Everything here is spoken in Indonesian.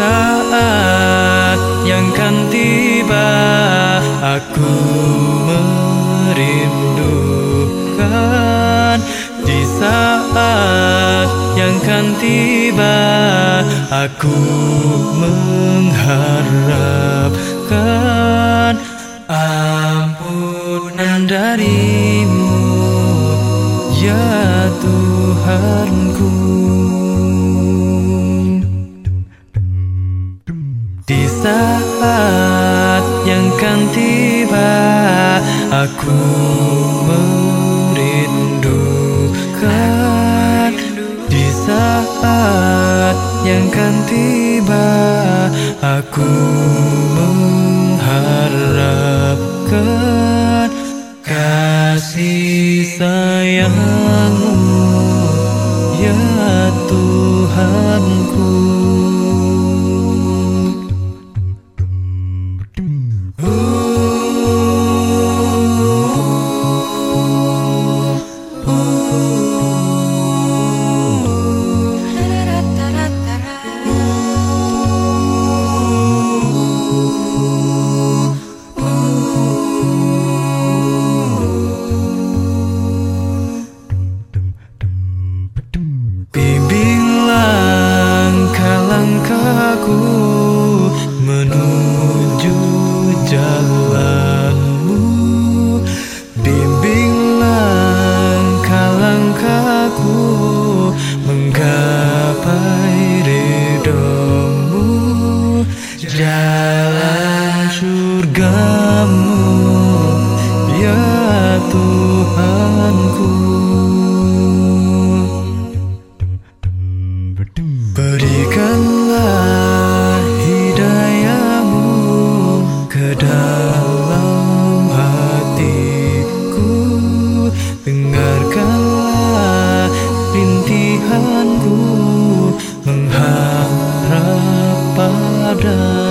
Saat yang kan tiba Aku saat yang kan tiba Aku mengharapkan Ampunan darimu Ya Tuhanku. Di saat yang kan tiba Aku merindukan saat yang kan tiba. Aku mengharapkan Baby dalam hatiku Dengarkanlah rintihanku Mengharap padamu